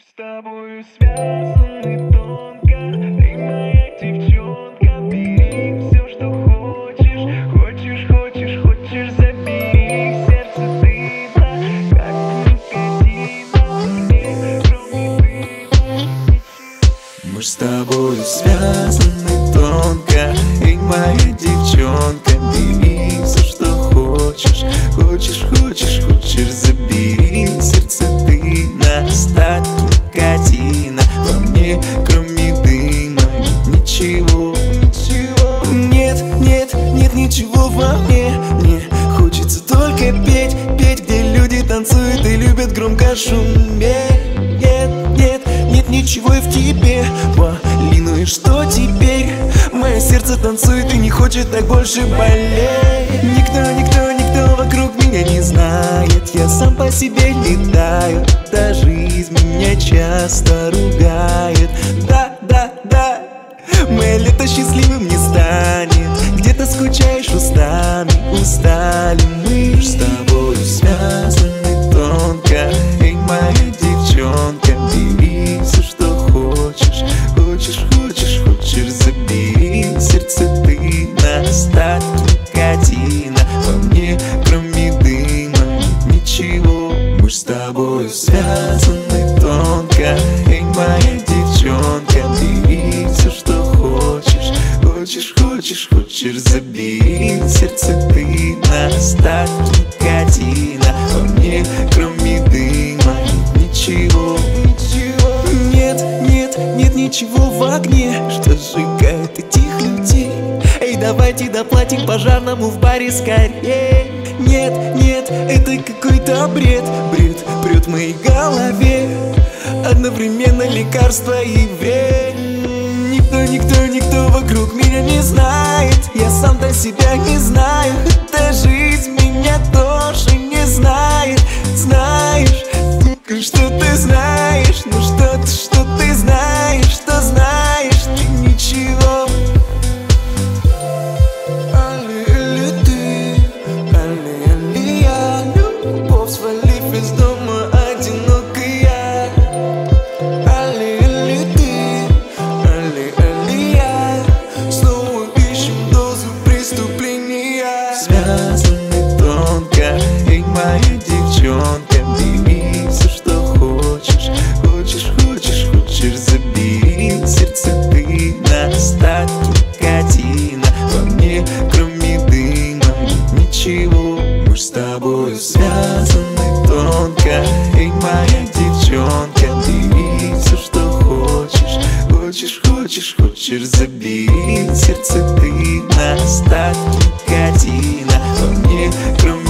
С тобою связаны тонко Ты моя девчонка. Бери все, что хочешь Хочешь, хочешь, хочешь Забери. Сердце ты Как никотина. Мне, кроме дыма Мы с тобою связаны тонко И моя танцуют и любят громко шуметь Нет, нет, нет ничего и в тебе. Вали, ну и что теперь? Мое сердце танцует и не хочет так больше болеть. Никто, никто, никто вокруг меня не знает. Я сам по себе летаю. Да жизнь меня часто ругает. Да, да, да. Мое лето счастливым не станет. Где-то скучаешь устами, устали мы тобою связаны тонко Эй, моя девчонка, бери все, что хочешь Хочешь, хочешь, хочешь, забери сердце. Ты Нас так никотина Во мне, кроме дыма, ничего. Нет, нет, нет ничего в огне Что сжигает этих людей. Эй, давайте доплатим пожарному в баре скорее. Нет, нет, это какой-то бред Бред моей голове. Одновременно лекарство и вред Никто, никто, никто вокруг меня не знает. Я сам-то себя не знаю сказаны тонко И моя девчонка, девица, что хочешь Хочешь, хочешь, хочешь, забери сердце ты Настать гатина, во мне кроме